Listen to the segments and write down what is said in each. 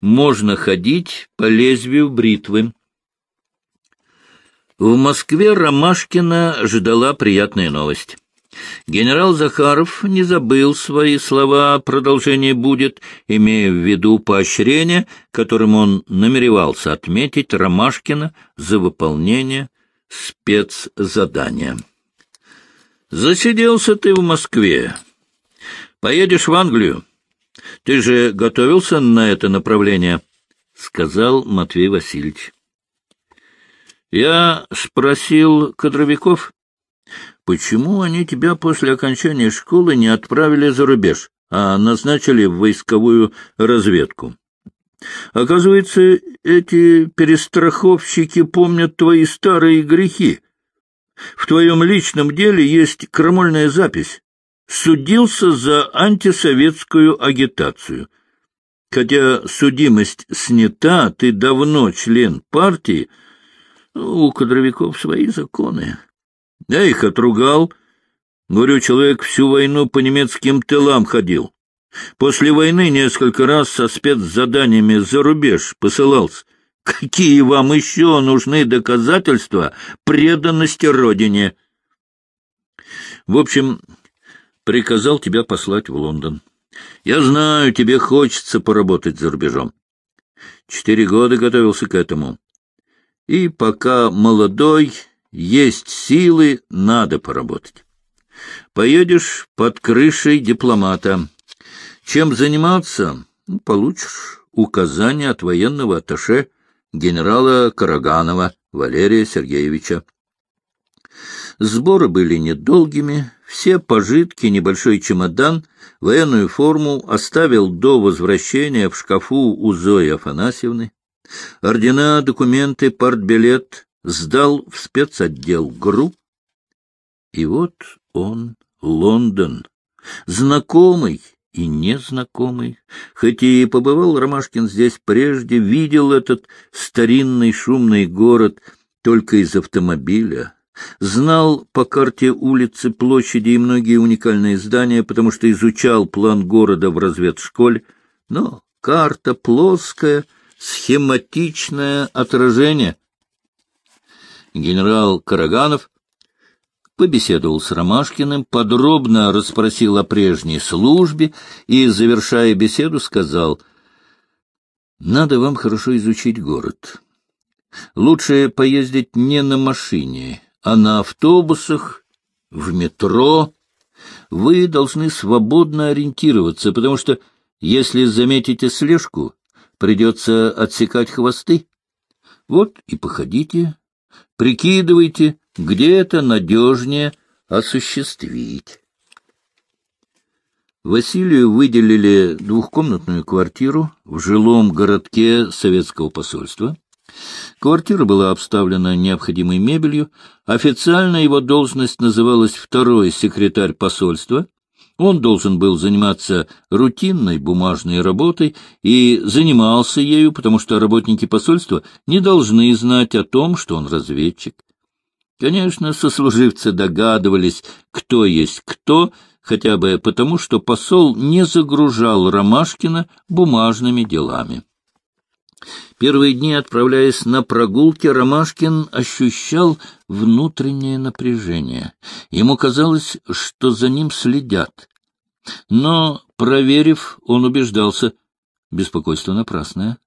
можно ходить по лезвию бритвы. В Москве Ромашкина ждала приятная новость. Генерал Захаров не забыл свои слова «продолжение будет», имея в виду поощрение, которым он намеревался отметить Ромашкина за выполнение спецзадания. «Засиделся ты в Москве. Поедешь в Англию. Ты же готовился на это направление?» — сказал Матвей Васильевич. Я спросил кадровиков, почему они тебя после окончания школы не отправили за рубеж, а назначили в войсковую разведку. Оказывается, эти перестраховщики помнят твои старые грехи. В твоем личном деле есть крамольная запись. Судился за антисоветскую агитацию. Хотя судимость снята, ты давно член партии, у кадровиков свои законы. Я их отругал. Говорю, человек всю войну по немецким тылам ходил. После войны несколько раз со спецзаданиями за рубеж посылался. Какие вам еще нужны доказательства преданности Родине? В общем, приказал тебя послать в Лондон. Я знаю, тебе хочется поработать за рубежом. Четыре года готовился к этому. И пока молодой, есть силы, надо поработать. Поедешь под крышей дипломата. Чем заниматься? Ну, получишь указание от военного атташе генерала Караганова Валерия Сергеевича. Сборы были недолгими, все пожитки, небольшой чемодан, военную форму оставил до возвращения в шкафу у Зои Афанасьевны. Ордена, документы, партбилет сдал в спецотдел ГРУ. И вот он, Лондон, знакомый и незнакомый. Хоть и побывал Ромашкин здесь прежде, видел этот старинный шумный город только из автомобиля, знал по карте улицы, площади и многие уникальные здания, потому что изучал план города в разведшколе, но карта плоская — схематичное отражение. Генерал Караганов побеседовал с Ромашкиным, подробно расспросил о прежней службе и, завершая беседу, сказал, «Надо вам хорошо изучить город. Лучше поездить не на машине, а на автобусах, в метро. Вы должны свободно ориентироваться, потому что, если заметите слежку, придется отсекать хвосты. Вот и походите, прикидывайте, где это надежнее осуществить. Василию выделили двухкомнатную квартиру в жилом городке советского посольства. Квартира была обставлена необходимой мебелью. Официально его должность называлась второй секретарь посольства — он должен был заниматься рутинной бумажной работой и занимался ею, потому что работники посольства не должны знать о том, что он разведчик. Конечно, сослуживцы догадывались, кто есть кто, хотя бы потому, что посол не загружал Ромашкина бумажными делами. Первые дни, отправляясь на прогулки, Ромашкин ощущал внутреннее напряжение. Ему казалось, что за ним следят. Но, проверив, он убеждался, беспокойство напрасное.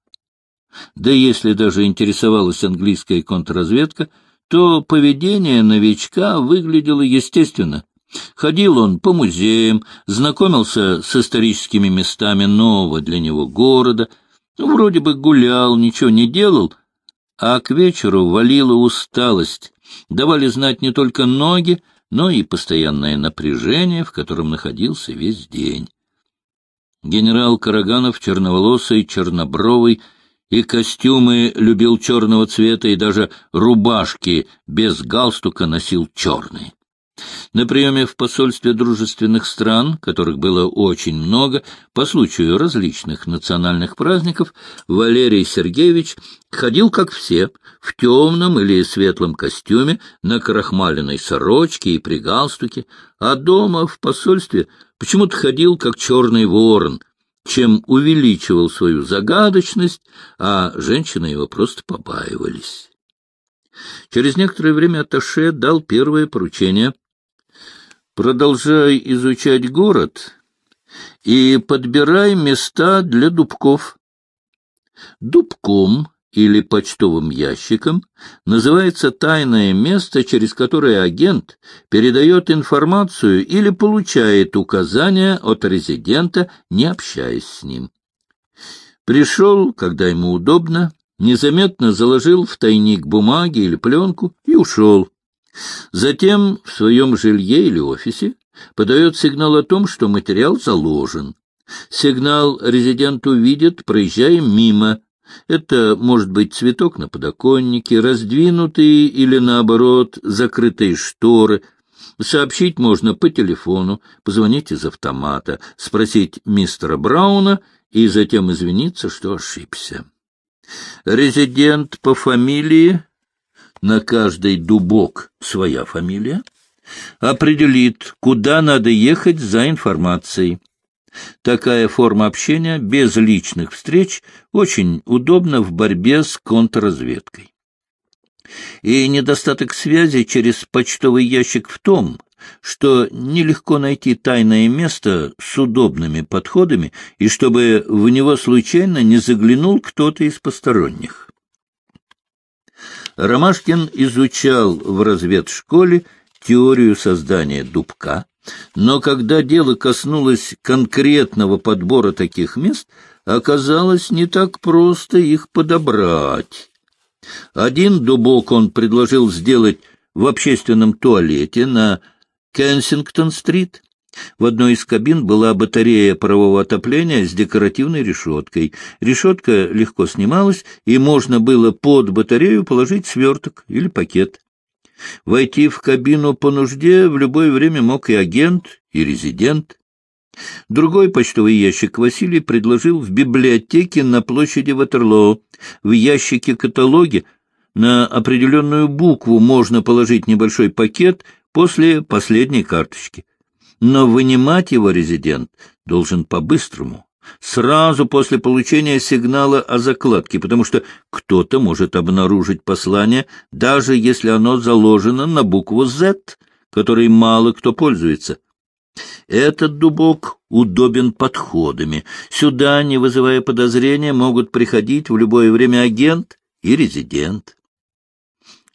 Да если даже интересовалась английская контрразведка, то поведение новичка выглядело естественно. Ходил он по музеям, знакомился с историческими местами нового для него города, ну, вроде бы гулял, ничего не делал, а к вечеру валила усталость, давали знать не только ноги, но и постоянное напряжение, в котором находился весь день. Генерал Караганов, черноволосый, чернобровый, и костюмы любил черного цвета, и даже рубашки без галстука носил черные. На приеме в посольстве дружественных стран, которых было очень много, по случаю различных национальных праздников, Валерий Сергеевич ходил, как все, в темном или светлом костюме, на крахмаленной сорочке и при галстуке, а дома в посольстве почему-то ходил, как черный ворон, чем увеличивал свою загадочность, а женщины его просто побаивались. Через некоторое время Аташе дал первое поручение. «Продолжай изучать город и подбирай места для дубков». Дубком или почтовым ящиком называется тайное место, через которое агент передает информацию или получает указания от резидента, не общаясь с ним. Пришел, когда ему удобно, незаметно заложил в тайник бумаги или пленку и ушел. Затем в своем жилье или офисе подает сигнал о том, что материал заложен. Сигнал резидент увидит, проезжая мимо, это может быть цветок на подоконнике, раздвинутые или, наоборот, закрытые шторы. Сообщить можно по телефону, позвонить из автомата, спросить мистера Брауна и затем извиниться, что ошибся. Резидент по фамилии, на каждый дубок своя фамилия, определит, куда надо ехать за информацией. Такая форма общения без личных встреч очень удобна в борьбе с контрразведкой. И недостаток связи через почтовый ящик в том, что нелегко найти тайное место с удобными подходами и чтобы в него случайно не заглянул кто-то из посторонних. Ромашкин изучал в разведшколе теорию создания дубка, но когда дело коснулось конкретного подбора таких мест, оказалось не так просто их подобрать. Один дубок он предложил сделать в общественном туалете на Кенсингтон-стрит. В одной из кабин была батарея парового отопления с декоративной решеткой. Решетка легко снималась, и можно было под батарею положить сверток или пакет. Войти в кабину по нужде в любое время мог и агент, и резидент. Другой почтовый ящик Василий предложил в библиотеке на площади Ватерлоо. В ящике каталоге на определенную букву можно положить небольшой пакет после последней карточки. Но вынимать его резидент должен по-быстрому, сразу после получения сигнала о закладке, потому что кто-то может обнаружить послание, даже если оно заложено на букву «Z», которой мало кто пользуется. Этот дубок удобен подходами. Сюда, не вызывая подозрения, могут приходить в любое время агент и резидент.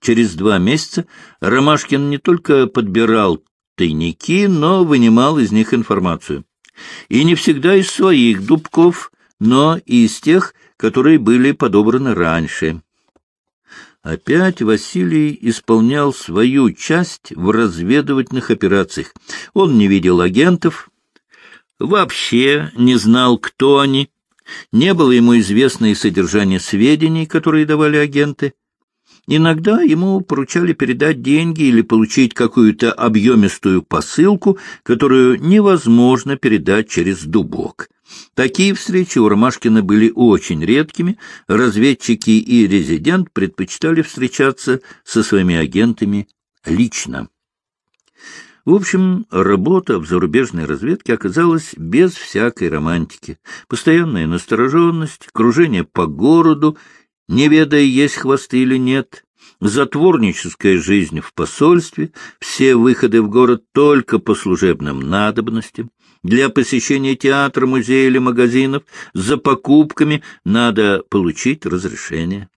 Через два месяца Ромашкин не только подбирал тайники, но вынимал из них информацию. И не всегда из своих дубков, но и из тех, которые были подобраны раньше. Опять Василий исполнял свою часть в разведывательных операциях. Он не видел агентов, вообще не знал, кто они, не было ему известно и содержание сведений, которые давали агенты. Иногда ему поручали передать деньги или получить какую-то объемистую посылку, которую невозможно передать через дубок. Такие встречи у Ромашкина были очень редкими, разведчики и резидент предпочитали встречаться со своими агентами лично. В общем, работа в зарубежной разведке оказалась без всякой романтики. Постоянная настороженность, кружение по городу не ведая, есть хвосты или нет, затворническая жизнь в посольстве, все выходы в город только по служебным надобностям, для посещения театра, музея или магазинов за покупками надо получить разрешение.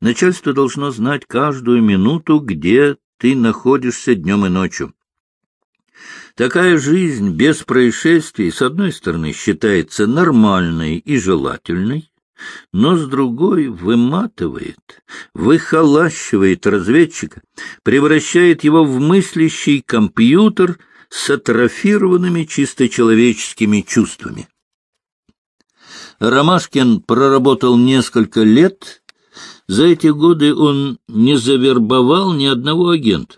Начальство должно знать каждую минуту, где ты находишься днем и ночью. Такая жизнь без происшествий, с одной стороны, считается нормальной и желательной, но с другой выматывает, выхолащивает разведчика, превращает его в мыслящий компьютер с атрофированными чисто человеческими чувствами. Ромашкин проработал несколько лет. За эти годы он не завербовал ни одного агента.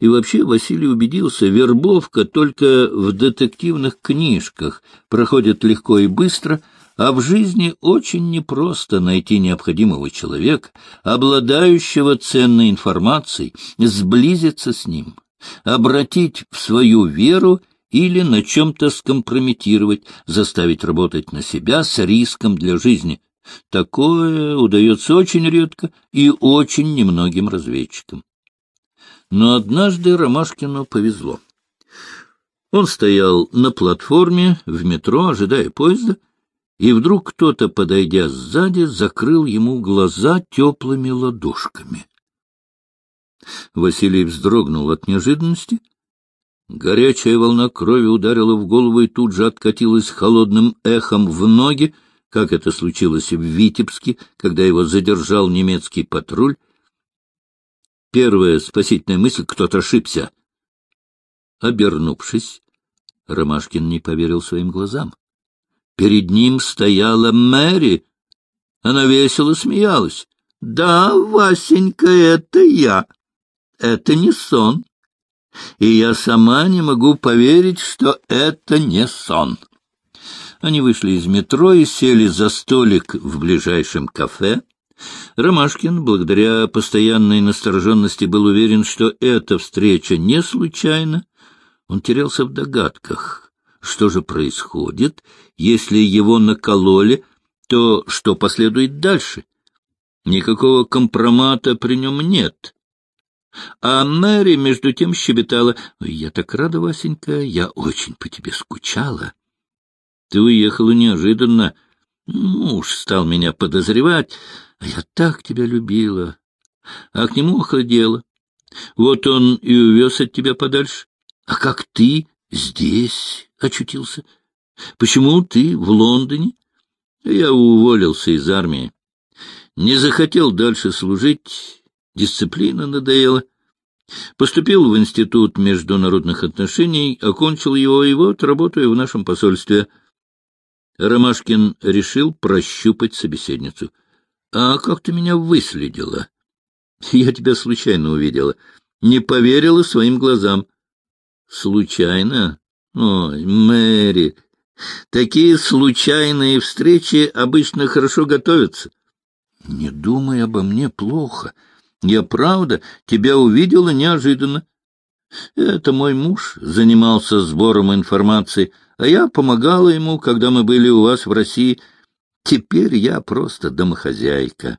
И вообще Василий убедился, вербовка только в детективных книжках проходит легко и быстро — а в жизни очень непросто найти необходимого человека, обладающего ценной информацией, сблизиться с ним, обратить в свою веру или на чем-то скомпрометировать, заставить работать на себя с риском для жизни. Такое удается очень редко и очень немногим разведчикам. Но однажды Ромашкину повезло. Он стоял на платформе в метро, ожидая поезда, и вдруг кто-то, подойдя сзади, закрыл ему глаза теплыми ладошками. Василий вздрогнул от неожиданности. Горячая волна крови ударила в голову и тут же откатилась холодным эхом в ноги, как это случилось в Витебске, когда его задержал немецкий патруль. Первая спасительная мысль — кто-то ошибся. Обернувшись, Ромашкин не поверил своим глазам. Перед ним стояла Мэри. Она весело смеялась. — Да, Васенька, это я. Это не сон. И я сама не могу поверить, что это не сон. Они вышли из метро и сели за столик в ближайшем кафе. Ромашкин, благодаря постоянной настороженности, был уверен, что эта встреча не случайна. Он терялся в догадках. Что же происходит, если его накололи, то что последует дальше? Никакого компромата при нем нет. А Мэри, между тем, щебетала. — Я так рада, Васенька, я очень по тебе скучала. Ты уехала неожиданно. Муж стал меня подозревать, а я так тебя любила. А к нему охладела. Вот он и увез от тебя подальше. А как ты здесь очутился? Почему ты в Лондоне? Я уволился из армии. Не захотел дальше служить, дисциплина надоела. Поступил в Институт международных отношений, окончил его, и вот работаю в нашем посольстве. Ромашкин решил прощупать собеседницу. — А как ты меня выследила? — Я тебя случайно увидела. Не поверила своим глазам. — Случайно? Ой, Мэри, такие случайные встречи обычно хорошо готовятся. — Не думай обо мне плохо. Я, правда, тебя увидела неожиданно. Это мой муж занимался сбором информации, а я помогала ему, когда мы были у вас в России. Теперь я просто домохозяйка.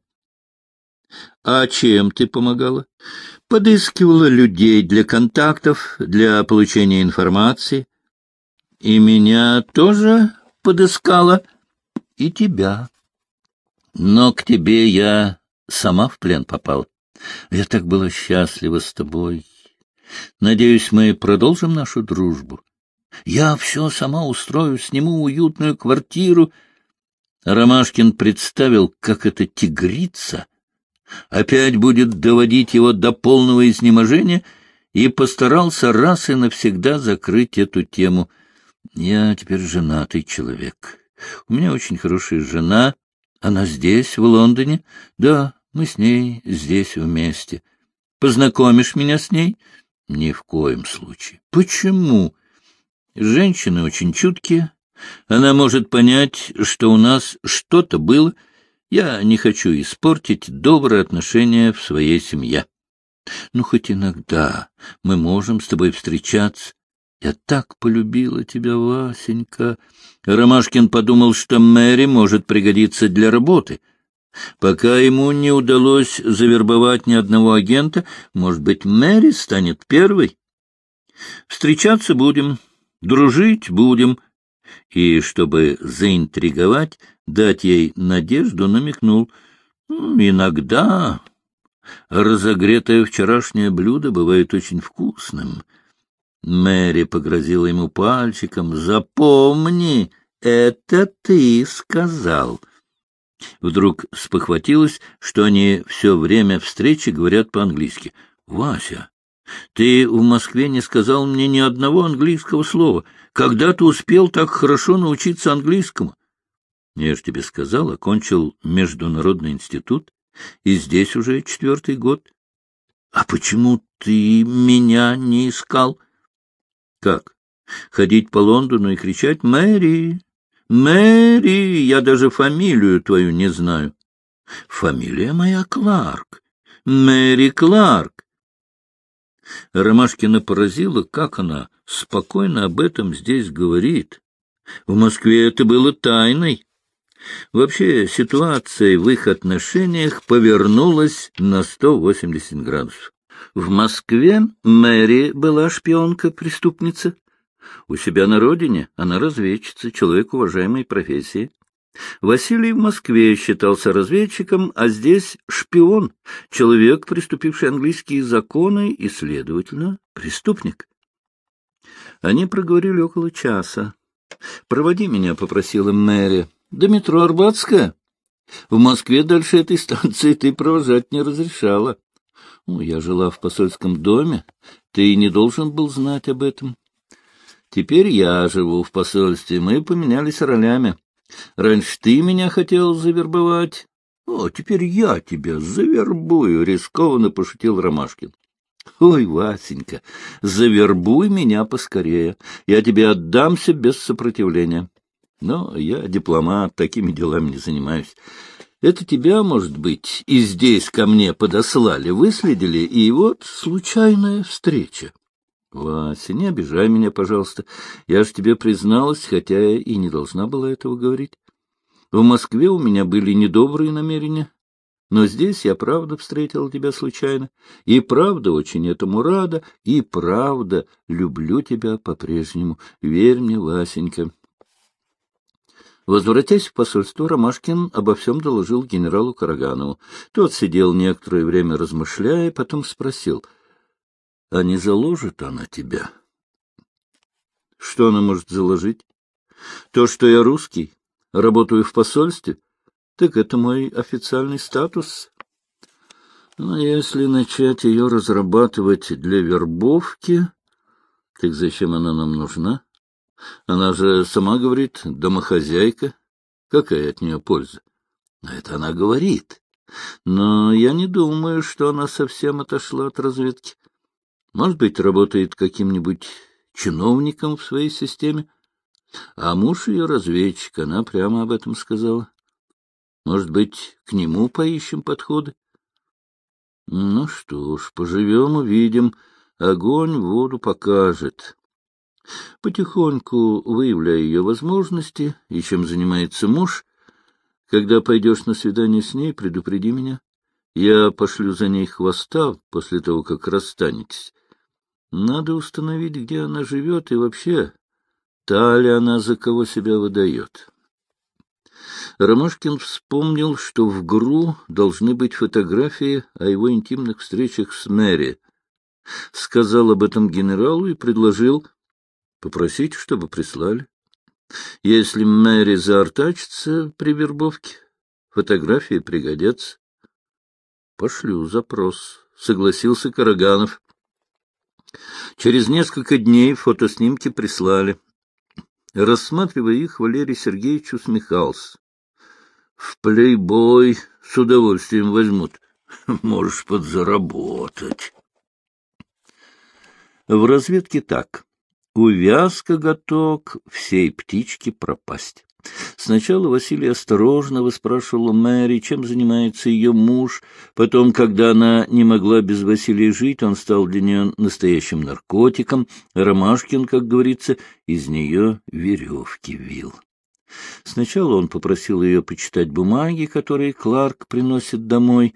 — А чем ты помогала? — Подыскивала людей для контактов, для получения информации. И меня тоже подыскала, и тебя. Но к тебе я сама в плен попал. Я так была счастлива с тобой. Надеюсь, мы продолжим нашу дружбу. Я все сама устрою, сниму уютную квартиру. Ромашкин представил, как эта тигрица опять будет доводить его до полного изнеможения, и постарался раз и навсегда закрыть эту тему. Я теперь женатый человек. У меня очень хорошая жена, она здесь, в Лондоне? Да, мы с ней здесь вместе. Познакомишь меня с ней? Ни в коем случае. Почему? Женщины очень чуткие. Она может понять, что у нас что-то было. Я не хочу испортить добрые отношения в своей семье. Ну, хоть иногда мы можем с тобой встречаться. Я так полюбила тебя, Васенька. Ромашкин подумал, что Мэри может пригодиться для работы. Пока ему не удалось завербовать ни одного агента, может быть, Мэри станет первой. Встречаться будем, дружить будем. И, чтобы заинтриговать, дать ей надежду, намекнул. Иногда разогретое вчерашнее блюдо бывает очень вкусным — Мэри погрозила ему пальчиком. «Запомни, это ты сказал». Вдруг спохватилась, что они все время встречи говорят по-английски. «Вася, ты в Москве не сказал мне ни одного английского слова. Когда ты успел так хорошо научиться английскому?» «Я ж тебе сказал, окончил Международный институт, и здесь уже четвертый год». «А почему ты меня не искал?» Как? Ходить по Лондону и кричать «Мэри! Мэри! Я даже фамилию твою не знаю». Фамилия моя Кларк. Мэри Кларк. Ромашкина поразила, как она спокойно об этом здесь говорит. В Москве это было тайной. Вообще ситуация в их отношениях повернулась на 180 градусов. В Москве Мэри была шпионка-преступница. У себя на родине она разведчица, человек уважаемой профессии. Василий в Москве считался разведчиком, а здесь шпион, человек, приступивший английские законы и, следовательно, преступник. Они проговорили около часа. «Проводи меня», — попросила Мэри. «До метро Арбатская. В Москве дальше этой станции ты провожать не разрешала. Ну, я жила в посольском доме. Ты не должен был знать об этом. Теперь я живу в посольстве. Мы поменялись ролями. Раньше ты меня хотел завербовать. О, теперь я тебя завербую, — рискованно пошутил Ромашкин. Ой, Васенька, завербуй меня поскорее. Я тебе отдамся без сопротивления. Но я дипломат, такими делами не занимаюсь. Это тебя, может быть, и здесь ко мне подослали, выследили, и вот случайная встреча. Вася, не обижай меня, пожалуйста. Я ж тебе призналась, хотя и не должна была этого говорить. В Москве у меня были недобрые намерения, но здесь я правда встретила тебя случайно, и правда очень этому рада, и правда люблю тебя по-прежнему. Верь мне, Васенька. Возвратясь в посольство, Ромашкин обо всем доложил генералу Караганову. Тот сидел некоторое время размышляя, потом спросил — а не заложит она тебя? Что она может заложить? То, что я русский, работаю в посольстве, так это мой официальный статус. Но если начать ее разрабатывать для вербовки, так зачем она нам нужна? Она же сама говорит, домохозяйка. Какая от нее польза? Это она говорит. Но я не думаю, что она совсем отошла от разведки. Может быть, работает каким-нибудь чиновником в своей системе. А муж ее разведчик, она прямо об этом сказала. Может быть, к нему поищем подходы? Ну что ж, поживем, увидим. Огонь воду покажет. Потихоньку выявляя ее возможности и чем занимается муж, когда пойдешь на свидание с ней, предупреди меня. Я пошлю за ней хвоста после того, как расстанетесь. Надо установить, где она живет и вообще, та ли она за кого себя выдает. Ромашкин вспомнил, что в ГРУ должны быть фотографии о его интимных встречах с Мэри. Сказал об этом генералу и предложил попросить, чтобы прислали. Если Мэри заортачится при вербовке, фотографии пригодятся. — Пошлю запрос, — согласился Караганов. Через несколько дней фотоснимки прислали. Рассматривая их, Валерий Сергеевич усмехался. — В плейбой с удовольствием возьмут. Можешь подзаработать. В разведке так. Увязка готок, всей птички пропасть. Сначала Василий осторожно выспрашивал Мэри, чем занимается ее муж. Потом, когда она не могла без Василия жить, он стал для нее настоящим наркотиком. Ромашкин, как говорится, из нее веревки вил. Сначала он попросил ее почитать бумаги, которые Кларк приносит домой.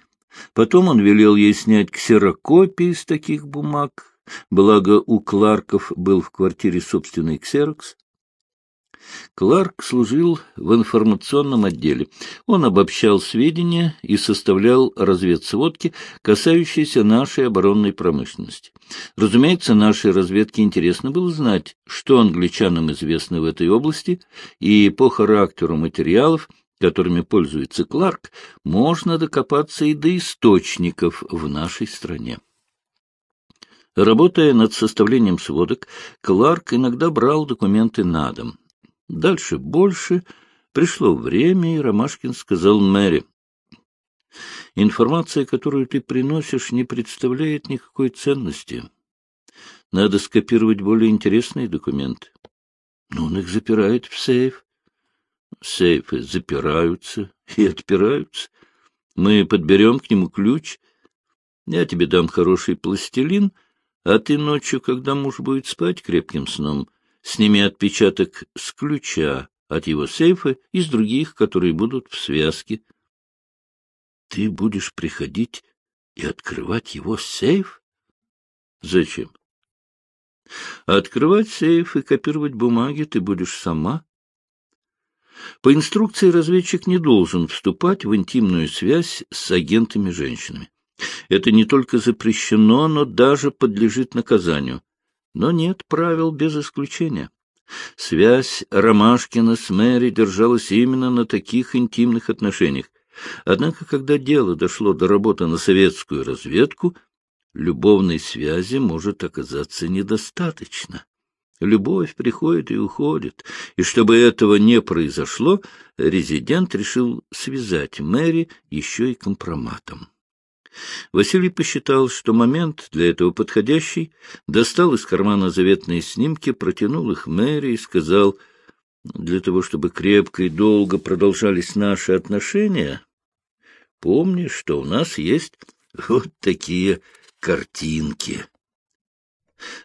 Потом он велел ей снять ксерокопии из таких бумаг, благо у Кларков был в квартире собственный ксерокс. Кларк служил в информационном отделе. Он обобщал сведения и составлял разведсводки, касающиеся нашей оборонной промышленности. Разумеется, нашей разведке интересно было знать, что англичанам известно в этой области, и по характеру материалов, которыми пользуется Кларк, можно докопаться и до источников в нашей стране. Работая над составлением сводок, Кларк иногда брал документы на дом. Дальше больше. Пришло время, и Ромашкин сказал Мэри. Информация, которую ты приносишь, не представляет никакой ценности. Надо скопировать более интересные документы. Но он их запирает в сейф. Сейфы запираются и отпираются. Мы подберем к нему ключ. Я тебе дам хороший пластилин, А ты ночью, когда муж будет спать крепким сном, сними отпечаток с ключа от его сейфа и с других, которые будут в связке. Ты будешь приходить и открывать его сейф? Зачем? Открывать сейф и копировать бумаги ты будешь сама. По инструкции разведчик не должен вступать в интимную связь с агентами-женщинами. Это не только запрещено, но даже подлежит наказанию. Но нет правил без исключения. Связь Ромашкина с Мэри держалась именно на таких интимных отношениях. Однако, когда дело дошло до работы на советскую разведку, любовной связи может оказаться недостаточно. Любовь приходит и уходит, и чтобы этого не произошло, резидент решил связать Мэри еще и компроматом. Василий посчитал, что момент для этого подходящий, достал из кармана заветные снимки, протянул их Мэри и сказал, «Для того, чтобы крепко и долго продолжались наши отношения, помни, что у нас есть вот такие картинки».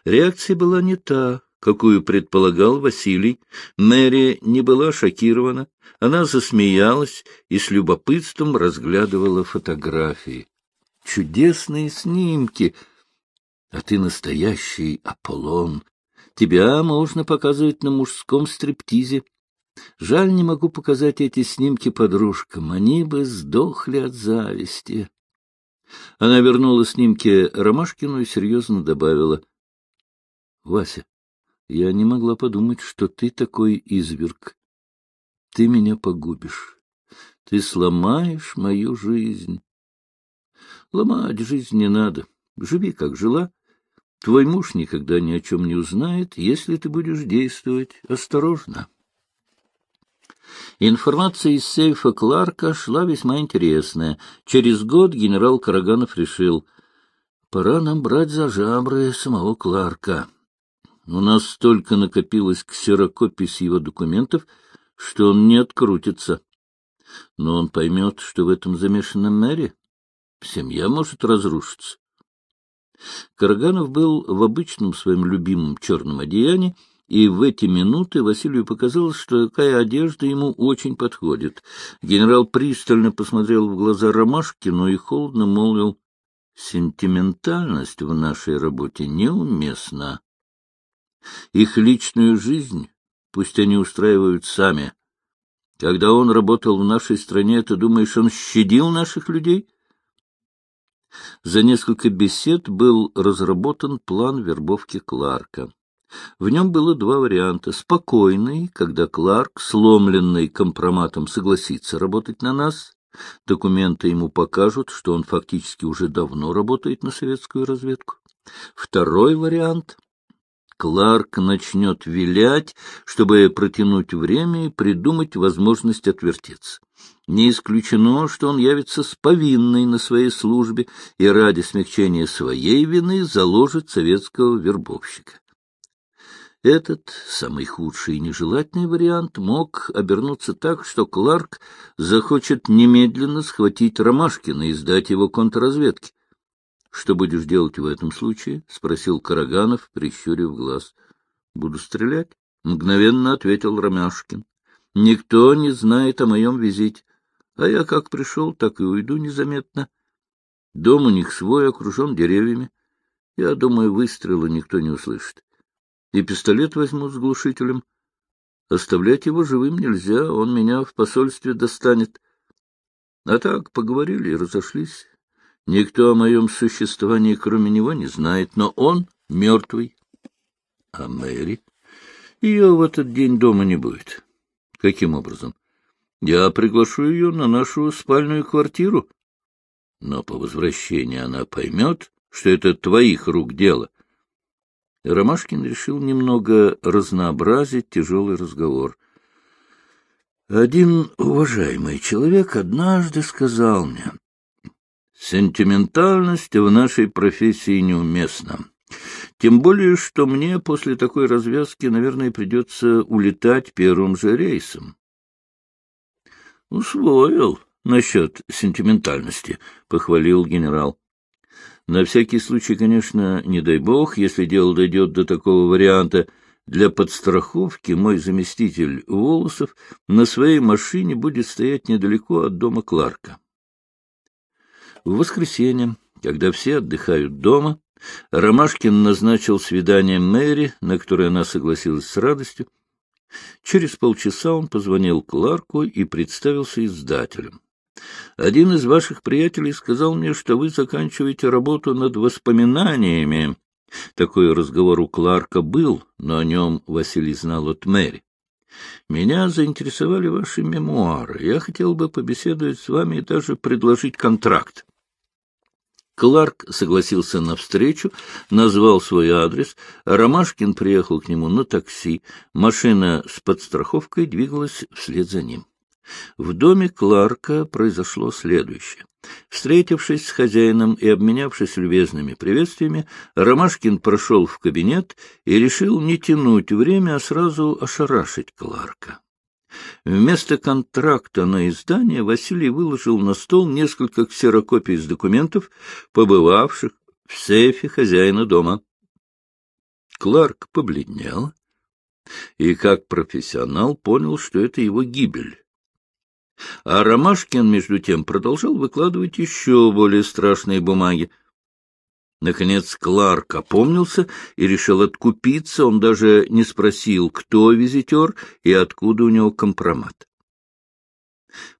Реакция была не та, какую предполагал Василий. Мэри не была шокирована. Она засмеялась и с любопытством разглядывала фотографии. Чудесные снимки! А ты настоящий Аполлон. Тебя можно показывать на мужском стриптизе. Жаль, не могу показать эти снимки подружкам. Они бы сдохли от зависти. Она вернула снимки Ромашкину и серьезно добавила. — Вася, я не могла подумать, что ты такой изверг. Ты меня погубишь. Ты сломаешь мою жизнь. Ломать жизнь не надо. Живи, как жила. Твой муж никогда ни о чем не узнает, если ты будешь действовать осторожно. Информация из сейфа Кларка шла весьма интересная. Через год генерал Караганов решил, пора нам брать за жабры самого Кларка. У нас столько накопилось ксерокопий его документов, что он не открутится. Но он поймет, что в этом замешана Мэри. Семья может разрушиться. Караганов был в обычном своем любимом черном одеянии, и в эти минуты Василию показалось, что такая одежда ему очень подходит. Генерал пристально посмотрел в глаза Ромашкину и холодно молвил, «Сентиментальность в нашей работе неуместна. Их личную жизнь пусть они устраивают сами. Когда он работал в нашей стране, ты думаешь, он щадил наших людей? За несколько бесед был разработан план вербовки Кларка. В нем было два варианта. Спокойный, когда Кларк, сломленный компроматом, согласится работать на нас. Документы ему покажут, что он фактически уже давно работает на советскую разведку. Второй вариант Кларк начнет вилять, чтобы протянуть время и придумать возможность отвертеться. Не исключено, что он явится с повинной на своей службе и ради смягчения своей вины заложит советского вербовщика. Этот, самый худший и нежелательный вариант, мог обернуться так, что Кларк захочет немедленно схватить Ромашкина и сдать его контрразведке. — Что будешь делать в этом случае? — спросил Караганов, прищурив глаз. — Буду стрелять, — мгновенно ответил Ромяшкин. — Никто не знает о моем визите, а я как пришел, так и уйду незаметно. Дом у них свой, окружен деревьями. Я думаю, выстрела никто не услышит. И пистолет возьму с глушителем. Оставлять его живым нельзя, он меня в посольстве достанет. А так, поговорили и разошлись. Никто о моем существовании, кроме него, не знает, но он мертвый. А Мэри? Ее в этот день дома не будет. Каким образом? Я приглашу ее на нашу спальную квартиру. Но по возвращении она поймет, что это твоих рук дело. Ромашкин решил немного разнообразить тяжелый разговор. Один уважаемый человек однажды сказал мне, Сентиментальность в нашей профессии неуместна. Тем более, что мне после такой развязки, наверное, придется улетать первым же рейсом. — Усвоил насчет сентиментальности, — похвалил генерал. На всякий случай, конечно, не дай бог, если дело дойдет до такого варианта, для подстраховки мой заместитель Волосов на своей машине будет стоять недалеко от дома Кларка. В воскресенье, когда все отдыхают дома, Ромашкин назначил свидание Мэри, на которое она согласилась с радостью. Через полчаса он позвонил Кларку и представился издателем. Один из ваших приятелей сказал мне, что вы заканчиваете работу над воспоминаниями. Такой разговор у Кларка был, но о нем Василий знал от Мэри. Меня заинтересовали ваши мемуары. Я хотел бы побеседовать с вами и даже предложить контракт. Кларк согласился на встречу, назвал свой адрес. Ромашкин приехал к нему на такси. Машина с подстраховкой двигалась вслед за ним. В доме Кларка произошло следующее. Встретившись с хозяином и обменявшись любезными приветствиями, Ромашкин прошел в кабинет и решил не тянуть время, а сразу ошарашить Кларка. Вместо контракта на издание Василий выложил на стол несколько ксерокопий из документов, побывавших в сейфе хозяина дома. Кларк побледнел и, как профессионал, понял, что это его гибель. А Ромашкин, между тем, продолжал выкладывать еще более страшные бумаги. Наконец Кларк опомнился и решил откупиться. Он даже не спросил, кто визитер и откуда у него компромат.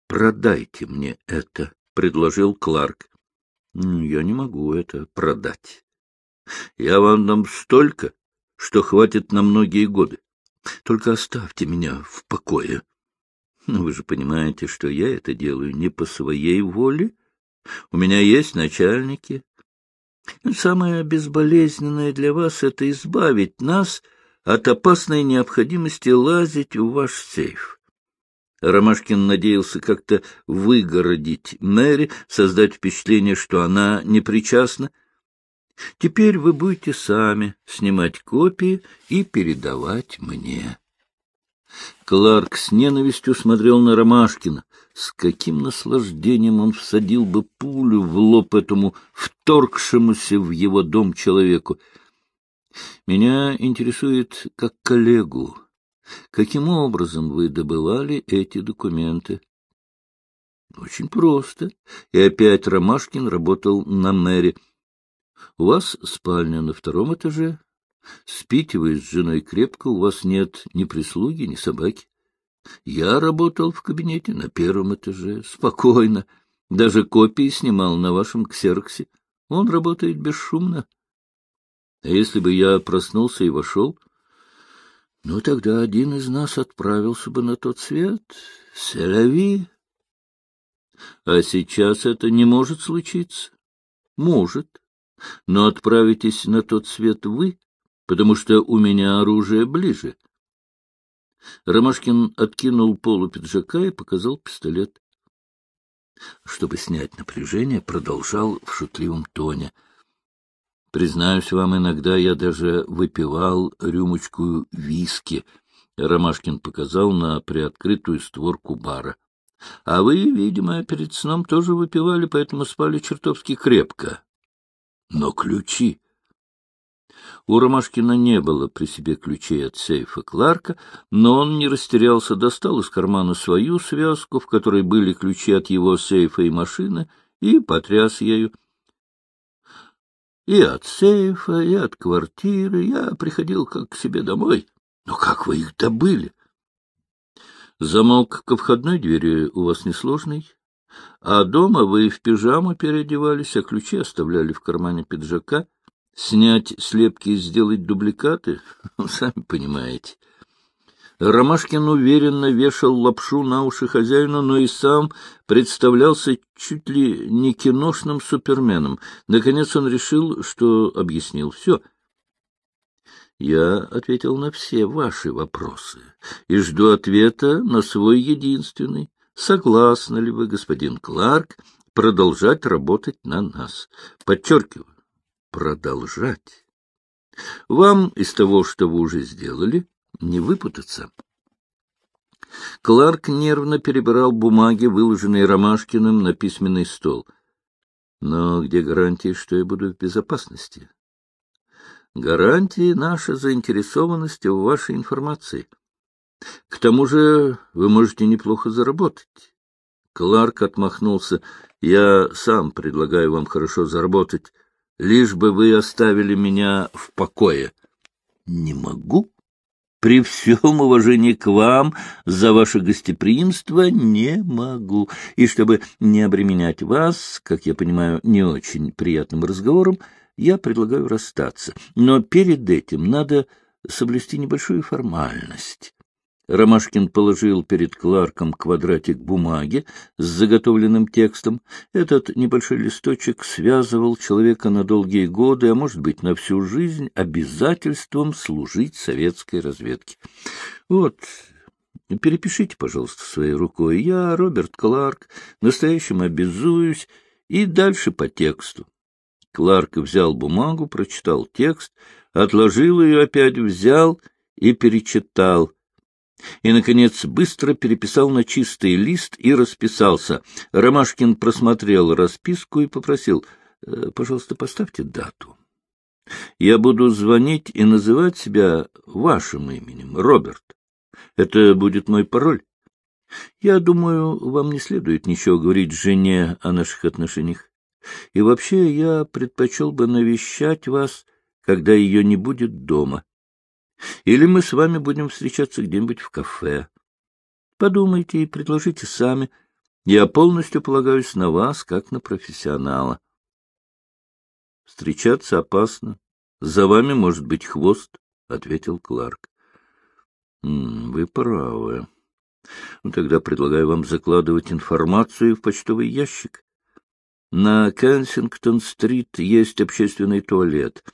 «Продайте мне это», — предложил Кларк. «Я не могу это продать. Я вам дам столько, что хватит на многие годы. Только оставьте меня в покое». Но вы же понимаете, что я это делаю не по своей воле. У меня есть начальники. Самое безболезненное для вас — это избавить нас от опасной необходимости лазить в ваш сейф. Ромашкин надеялся как-то выгородить Мэри, создать впечатление, что она не причастна. Теперь вы будете сами снимать копии и передавать мне. Кларк с ненавистью смотрел на Ромашкина. С каким наслаждением он всадил бы пулю в лоб этому вторгшемуся в его дом человеку. Меня интересует как коллегу. Каким образом вы добывали эти документы? Очень просто. И опять Ромашкин работал на мэре. У вас спальня на втором этаже, Спите вы с женой крепко, у вас нет ни прислуги, ни собаки. Я работал в кабинете на первом этаже, спокойно, даже копии снимал на вашем ксероксе. Он работает бесшумно. А если бы я проснулся и вошел, ну, тогда один из нас отправился бы на тот свет. Селяви. А сейчас это не может случиться. Может. Но отправитесь на тот свет вы, потому что у меня оружие ближе. Ромашкин откинул полу пиджака и показал пистолет. Чтобы снять напряжение, продолжал в шутливом тоне. Признаюсь вам, иногда я даже выпивал рюмочку виски. Ромашкин показал на приоткрытую створку бара. А вы, видимо, перед сном тоже выпивали, поэтому спали чертовски крепко. Но ключи у Ромашкина не было при себе ключей от сейфа Кларка, но он не растерялся, достал из кармана свою связку, в которой были ключи от его сейфа и машины, и потряс ею. И от сейфа, и от квартиры я приходил как к себе домой. Но как вы их добыли? Замок ко входной двери у вас несложный, а дома вы в пижаму переодевались, а ключи оставляли в кармане пиджака — Снять слепки и сделать дубликаты? Сами понимаете. Ромашкин уверенно вешал лапшу на уши хозяина, но и сам представлялся чуть ли не киношным суперменом. Наконец он решил, что объяснил все. Я ответил на все ваши вопросы и жду ответа на свой единственный. Согласны ли вы, господин Кларк, продолжать работать на нас? Подчеркиваю, продолжать. Вам из того, что вы уже сделали, не выпутаться. Кларк нервно перебирал бумаги, выложенные Ромашкиным на письменный стол. Но где гарантии, что я буду в безопасности? Гарантии — наша заинтересованность в вашей информации. К тому же вы можете неплохо заработать. Кларк отмахнулся. Я сам предлагаю вам хорошо заработать, лишь бы вы оставили меня в покое. Не могу. При всем уважении к вам за ваше гостеприимство не могу. И чтобы не обременять вас, как я понимаю, не очень приятным разговором, я предлагаю расстаться. Но перед этим надо соблюсти небольшую формальность. Ромашкин положил перед Кларком квадратик бумаги с заготовленным текстом. Этот небольшой листочек связывал человека на долгие годы, а может быть, на всю жизнь, обязательством служить советской разведке. Вот, перепишите, пожалуйста, своей рукой. Я, Роберт Кларк, настоящим обязуюсь, и дальше по тексту. Кларк взял бумагу, прочитал текст, отложил ее опять, взял и перечитал — и, наконец, быстро переписал на чистый лист и расписался. Ромашкин просмотрел расписку и попросил, «Э, пожалуйста, поставьте дату. Я буду звонить и называть себя вашим именем, Роберт. Это будет мой пароль. Я думаю, вам не следует ничего говорить жене о наших отношениях. И вообще я предпочел бы навещать вас, когда ее не будет дома. Или мы с вами будем встречаться где-нибудь в кафе. Подумайте и предложите сами. Я полностью полагаюсь на вас, как на профессионала. Встречаться опасно. За вами может быть хвост, — ответил Кларк. — Вы правы. Ну, тогда предлагаю вам закладывать информацию в почтовый ящик. На Кенсингтон-стрит есть общественный туалет —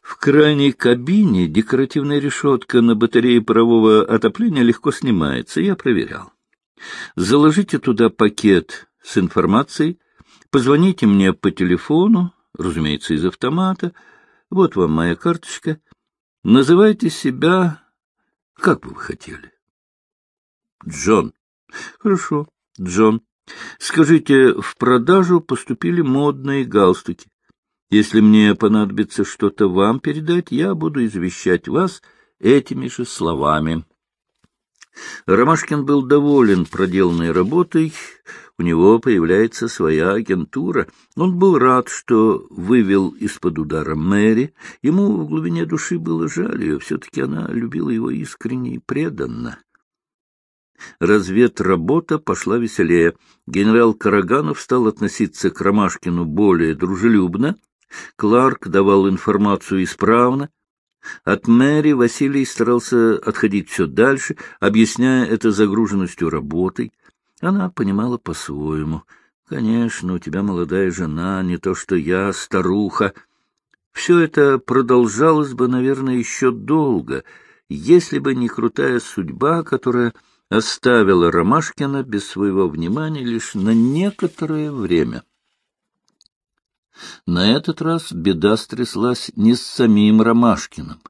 в крайней кабине декоративная решетка на батарее парового отопления легко снимается. Я проверял. Заложите туда пакет с информацией, позвоните мне по телефону, разумеется, из автомата. Вот вам моя карточка. Называйте себя, как бы вы хотели. Джон. Хорошо, Джон. Скажите, в продажу поступили модные галстуки. Если мне понадобится что-то вам передать, я буду извещать вас этими же словами. Ромашкин был доволен проделанной работой, у него появляется своя агентура. Он был рад, что вывел из-под удара Мэри. Ему в глубине души было жаль ее, все-таки она любила его искренне и преданно. Разведработа пошла веселее. Генерал Караганов стал относиться к Ромашкину более дружелюбно, Кларк давал информацию исправно. От Мэри Василий старался отходить все дальше, объясняя это загруженностью работой. Она понимала по-своему. «Конечно, у тебя молодая жена, не то что я, старуха». Все это продолжалось бы, наверное, еще долго, если бы не крутая судьба, которая оставила Ромашкина без своего внимания лишь на некоторое время. На этот раз беда стряслась не с самим Ромашкиным.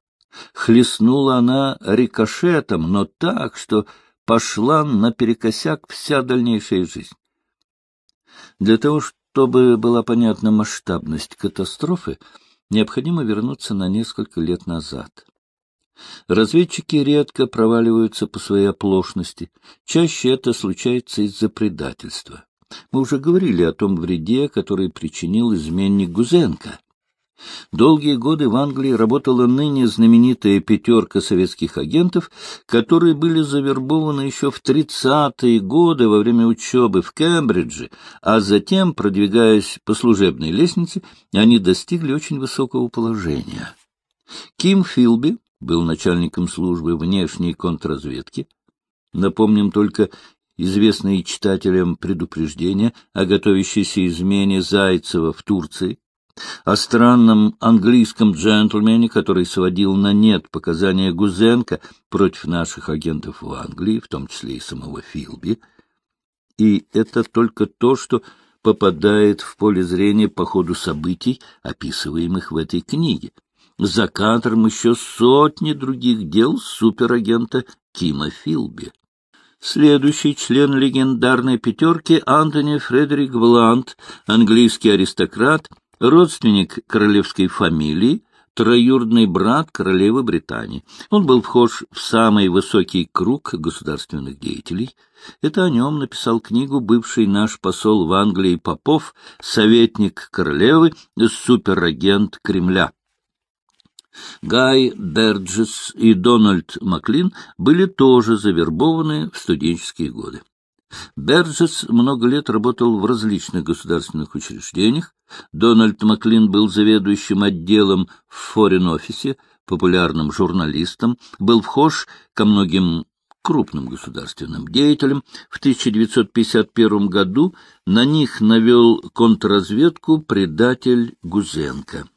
Хлестнула она рикошетом, но так, что пошла наперекосяк вся дальнейшая жизнь. Для того, чтобы была понятна масштабность катастрофы, необходимо вернуться на несколько лет назад. Разведчики редко проваливаются по своей оплошности, чаще это случается из-за предательства. Мы уже говорили о том вреде, который причинил изменник Гузенко. Долгие годы в Англии работала ныне знаменитая пятерка советских агентов, которые были завербованы еще в 30-е годы во время учебы в Кембридже, а затем, продвигаясь по служебной лестнице, они достигли очень высокого положения. Ким Филби был начальником службы внешней контрразведки. Напомним только известные читателям предупреждения о готовящейся измене Зайцева в Турции, о странном английском джентльмене, который сводил на нет показания Гузенко против наших агентов в Англии, в том числе и самого Филби. И это только то, что попадает в поле зрения по ходу событий, описываемых в этой книге. За кадром еще сотни других дел суперагента Кима Филби. Следующий член легендарной пятерки Антони Фредерик Блант, английский аристократ, родственник королевской фамилии, троюродный брат королевы Британии. Он был вхож в самый высокий круг государственных деятелей. Это о нем написал книгу бывший наш посол в Англии Попов, советник королевы, суперагент Кремля. Гай Берджес и Дональд Маклин были тоже завербованы в студенческие годы. Берджес много лет работал в различных государственных учреждениях. Дональд Маклин был заведующим отделом в форин-офисе, популярным журналистом, был вхож ко многим крупным государственным деятелям. В 1951 году на них навел контрразведку предатель Гузенко.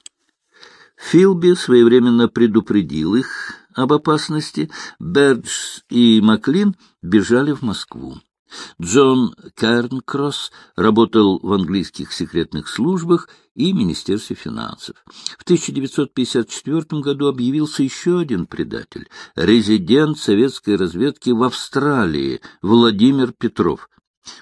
Филби своевременно предупредил их об опасности. Бердж и Маклин бежали в Москву. Джон Кернкросс работал в английских секретных службах и Министерстве финансов. В 1954 году объявился еще один предатель, резидент советской разведки в Австралии Владимир Петров.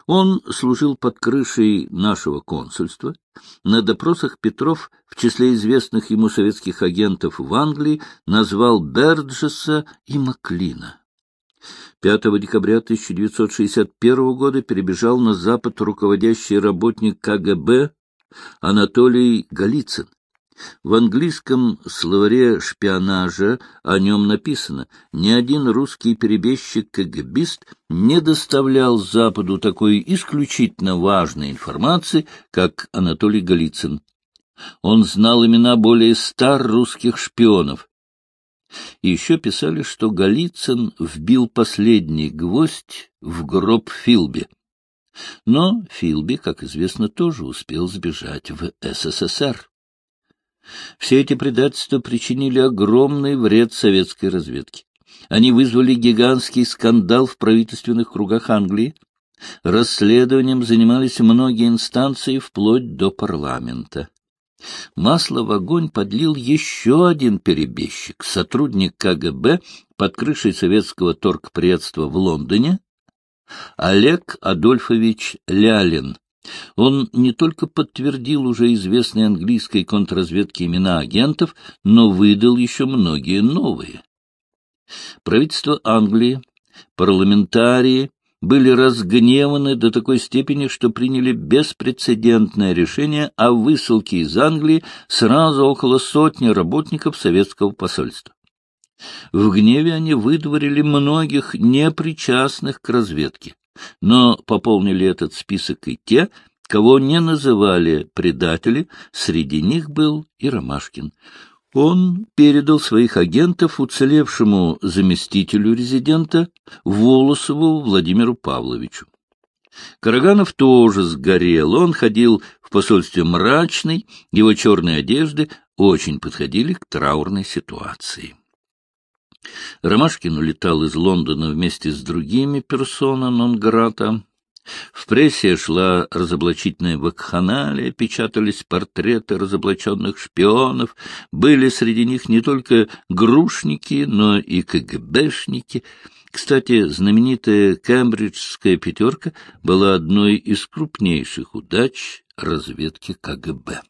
Он служил под крышей нашего консульства. На допросах Петров, в числе известных ему советских агентов в Англии, назвал Берджеса и Маклина. 5 декабря 1961 года перебежал на Запад руководящий работник КГБ Анатолий Голицын. В английском словаре шпионажа о нем написано «Ни один русский перебежчик-кгбист не доставлял Западу такой исключительно важной информации, как Анатолий Голицын. Он знал имена более ста русских шпионов, и еще писали, что Голицын вбил последний гвоздь в гроб Филби. Но Филби, как известно, тоже успел сбежать в СССР. Все эти предательства причинили огромный вред советской разведке. Они вызвали гигантский скандал в правительственных кругах Англии. Расследованием занимались многие инстанции, вплоть до парламента. Масло в огонь подлил еще один перебежчик, сотрудник КГБ под крышей советского торгпредства в Лондоне, Олег Адольфович Лялин. Он не только подтвердил уже известные английской контрразведке имена агентов, но выдал еще многие новые. Правительство Англии, парламентарии, были разгневаны до такой степени, что приняли беспрецедентное решение о высылке из Англии сразу около сотни работников советского посольства. В гневе они выдворили многих непричастных к разведке, но пополнили этот список и те, кого не называли предатели, среди них был и Ромашкин. Он передал своих агентов уцелевшему заместителю резидента Волосову Владимиру Павловичу. Караганов тоже сгорел, он ходил в посольстве мрачный, его черные одежды очень подходили к траурной ситуации. Ромашкин улетал из Лондона вместе с другими персона нон-грата. В прессе шла разоблачительная вакханалия, печатались портреты разоблаченных шпионов, были среди них не только грушники, но и КГБшники. Кстати, знаменитая кембриджская пятерка была одной из крупнейших удач разведки КГБ.